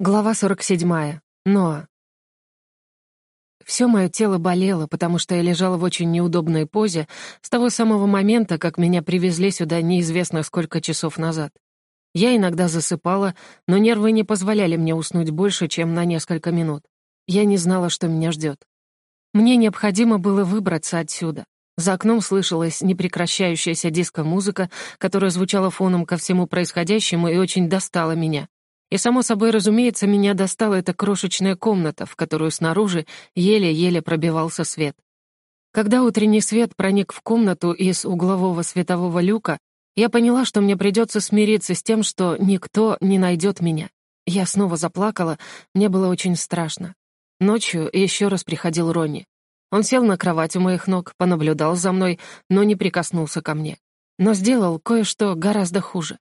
Глава 47. Ноа. Все мое тело болело, потому что я лежала в очень неудобной позе с того самого момента, как меня привезли сюда неизвестно сколько часов назад. Я иногда засыпала, но нервы не позволяли мне уснуть больше, чем на несколько минут. Я не знала, что меня ждет. Мне необходимо было выбраться отсюда. За окном слышалась непрекращающаяся диско-музыка, которая звучала фоном ко всему происходящему и очень достала меня. И, само собой, разумеется, меня достала эта крошечная комната, в которую снаружи еле-еле пробивался свет. Когда утренний свет проник в комнату из углового светового люка, я поняла, что мне придется смириться с тем, что никто не найдет меня. Я снова заплакала, мне было очень страшно. Ночью еще раз приходил Ронни. Он сел на кровать у моих ног, понаблюдал за мной, но не прикоснулся ко мне. Но сделал кое-что гораздо хуже.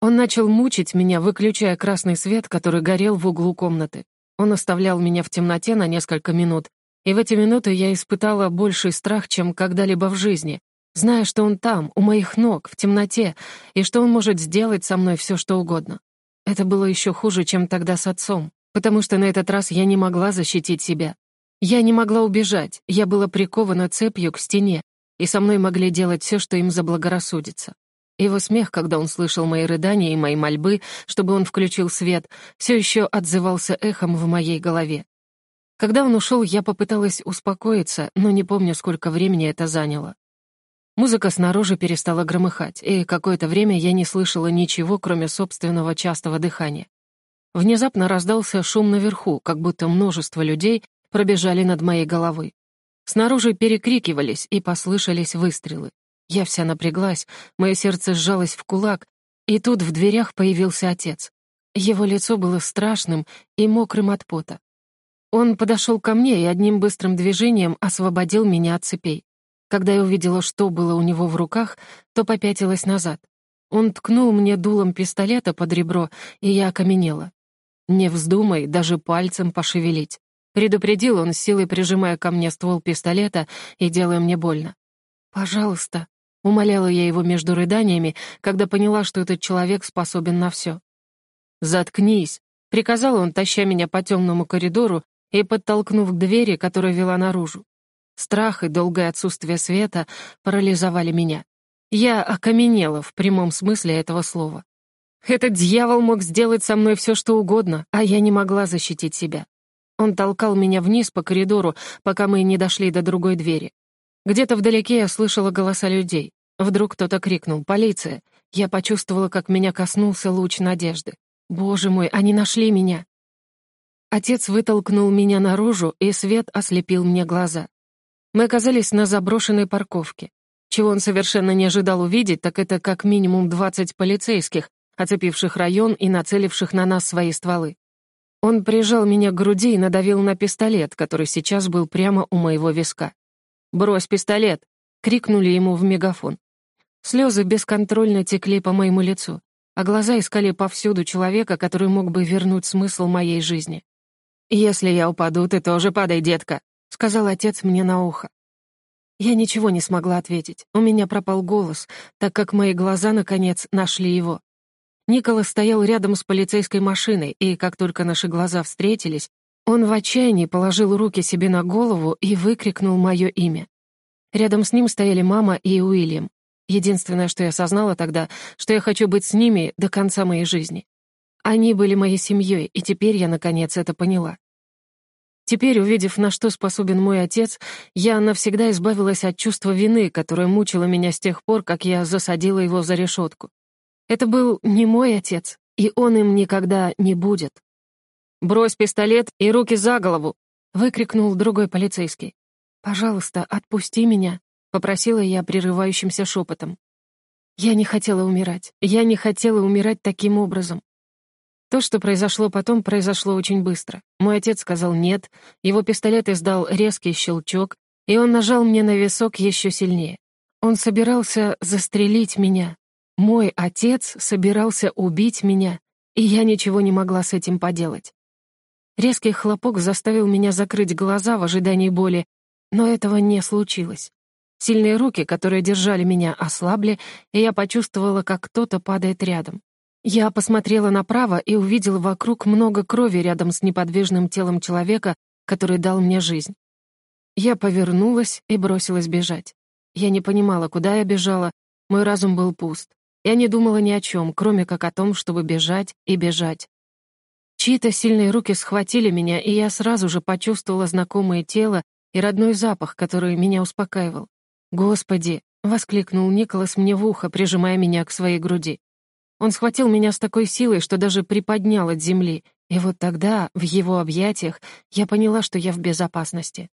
Он начал мучить меня, выключая красный свет, который горел в углу комнаты. Он оставлял меня в темноте на несколько минут, и в эти минуты я испытала больший страх, чем когда-либо в жизни, зная, что он там, у моих ног, в темноте, и что он может сделать со мной все, что угодно. Это было еще хуже, чем тогда с отцом, потому что на этот раз я не могла защитить себя. Я не могла убежать, я была прикована цепью к стене, и со мной могли делать все, что им заблагорассудится. Его смех, когда он слышал мои рыдания и мои мольбы, чтобы он включил свет, все еще отзывался эхом в моей голове. Когда он ушел, я попыталась успокоиться, но не помню, сколько времени это заняло. Музыка снаружи перестала громыхать, и какое-то время я не слышала ничего, кроме собственного частого дыхания. Внезапно раздался шум наверху, как будто множество людей пробежали над моей головой. Снаружи перекрикивались, и послышались выстрелы. Я вся напряглась, мое сердце сжалось в кулак, и тут в дверях появился отец. Его лицо было страшным и мокрым от пота. Он подошел ко мне и одним быстрым движением освободил меня от цепей. Когда я увидела, что было у него в руках, то попятилась назад. Он ткнул мне дулом пистолета под ребро, и я окаменела. «Не вздумай даже пальцем пошевелить», — предупредил он, силой прижимая ко мне ствол пистолета и делая мне больно. «Пожалуйста», Умоляла я его между рыданиями, когда поняла, что этот человек способен на все. «Заткнись!» — приказал он, таща меня по темному коридору и подтолкнув к двери, которая вела наружу. Страх и долгое отсутствие света парализовали меня. Я окаменела в прямом смысле этого слова. Этот дьявол мог сделать со мной все, что угодно, а я не могла защитить себя. Он толкал меня вниз по коридору, пока мы не дошли до другой двери. Где-то вдалеке я слышала голоса людей. Вдруг кто-то крикнул «Полиция!». Я почувствовала, как меня коснулся луч надежды. «Боже мой, они нашли меня!» Отец вытолкнул меня наружу, и свет ослепил мне глаза. Мы оказались на заброшенной парковке. Чего он совершенно не ожидал увидеть, так это как минимум 20 полицейских, оцепивших район и нацеливших на нас свои стволы. Он прижал меня к груди и надавил на пистолет, который сейчас был прямо у моего виска. «Брось пистолет!» — крикнули ему в мегафон. Слезы бесконтрольно текли по моему лицу, а глаза искали повсюду человека, который мог бы вернуть смысл моей жизни. «Если я упаду, ты тоже падай, детка», — сказал отец мне на ухо. Я ничего не смогла ответить. У меня пропал голос, так как мои глаза, наконец, нашли его. Николас стоял рядом с полицейской машиной, и как только наши глаза встретились, он в отчаянии положил руки себе на голову и выкрикнул мое имя. Рядом с ним стояли мама и Уильям. Единственное, что я осознала тогда, что я хочу быть с ними до конца моей жизни. Они были моей семьей, и теперь я, наконец, это поняла. Теперь, увидев, на что способен мой отец, я навсегда избавилась от чувства вины, которое мучило меня с тех пор, как я засадила его за решетку. Это был не мой отец, и он им никогда не будет. «Брось пистолет и руки за голову!» — выкрикнул другой полицейский. «Пожалуйста, отпусти меня», попросила я прерывающимся шепотом. Я не хотела умирать. Я не хотела умирать таким образом. То, что произошло потом, произошло очень быстро. Мой отец сказал «нет», его пистолет издал резкий щелчок, и он нажал мне на висок еще сильнее. Он собирался застрелить меня. Мой отец собирался убить меня, и я ничего не могла с этим поделать. Резкий хлопок заставил меня закрыть глаза в ожидании боли, но этого не случилось. Сильные руки, которые держали меня, ослабли, и я почувствовала, как кто-то падает рядом. Я посмотрела направо и увидела вокруг много крови рядом с неподвижным телом человека, который дал мне жизнь. Я повернулась и бросилась бежать. Я не понимала, куда я бежала, мой разум был пуст. Я не думала ни о чем, кроме как о том, чтобы бежать и бежать. Чьи-то сильные руки схватили меня, и я сразу же почувствовала знакомое тело и родной запах, который меня успокаивал. «Господи!» — воскликнул Николас мне в ухо, прижимая меня к своей груди. Он схватил меня с такой силой, что даже приподнял от земли, и вот тогда, в его объятиях, я поняла, что я в безопасности.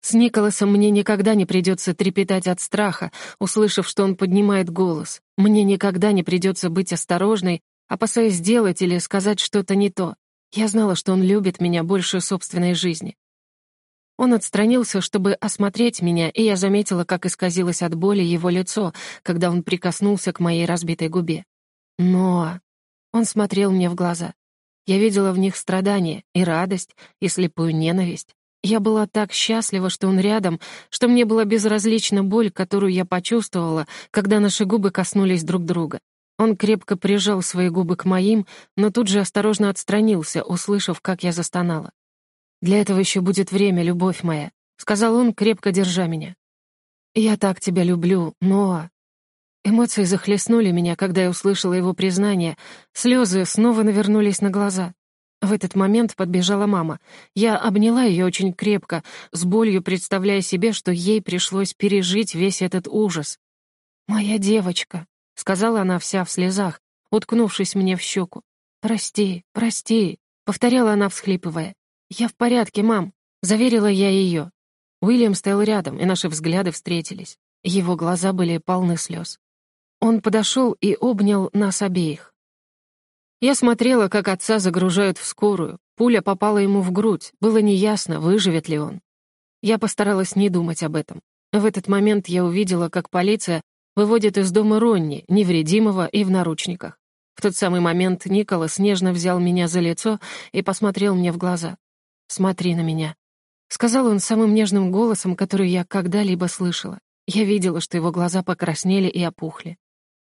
С Николасом мне никогда не придется трепетать от страха, услышав, что он поднимает голос. Мне никогда не придется быть осторожной, опасаясь сделать или сказать что-то не то. Я знала, что он любит меня больше собственной жизни. Он отстранился, чтобы осмотреть меня, и я заметила, как исказилось от боли его лицо, когда он прикоснулся к моей разбитой губе. Но он смотрел мне в глаза. Я видела в них страдания и радость, и слепую ненависть. Я была так счастлива, что он рядом, что мне была безразлична боль, которую я почувствовала, когда наши губы коснулись друг друга. Он крепко прижал свои губы к моим, но тут же осторожно отстранился, услышав, как я застонала. «Для этого еще будет время, любовь моя», — сказал он, крепко держа меня. «Я так тебя люблю, Ноа», Эмоции захлестнули меня, когда я услышала его признание. Слезы снова навернулись на глаза. В этот момент подбежала мама. Я обняла ее очень крепко, с болью представляя себе, что ей пришлось пережить весь этот ужас. «Моя девочка», — сказала она вся в слезах, уткнувшись мне в щеку. «Прости, прости», — повторяла она, всхлипывая. «Я в порядке, мам», — заверила я ее. Уильям стоял рядом, и наши взгляды встретились. Его глаза были полны слез. Он подошел и обнял нас обеих. Я смотрела, как отца загружают в скорую. Пуля попала ему в грудь. Было неясно, выживет ли он. Я постаралась не думать об этом. В этот момент я увидела, как полиция выводит из дома Ронни, невредимого и в наручниках. В тот самый момент Николас нежно взял меня за лицо и посмотрел мне в глаза. «Смотри на меня», — сказал он самым нежным голосом, который я когда-либо слышала. Я видела, что его глаза покраснели и опухли.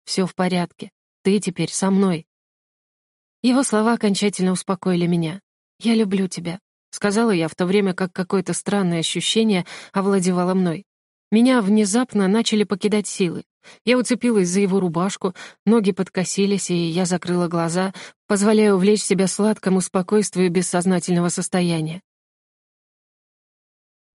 Все в порядке. Ты теперь со мной». Его слова окончательно успокоили меня. «Я люблю тебя», — сказала я, в то время как какое-то странное ощущение овладевало мной. Меня внезапно начали покидать силы. Я уцепилась за его рубашку, ноги подкосились, и я закрыла глаза, позволяя увлечь себя сладкому спокойствию бессознательного состояния.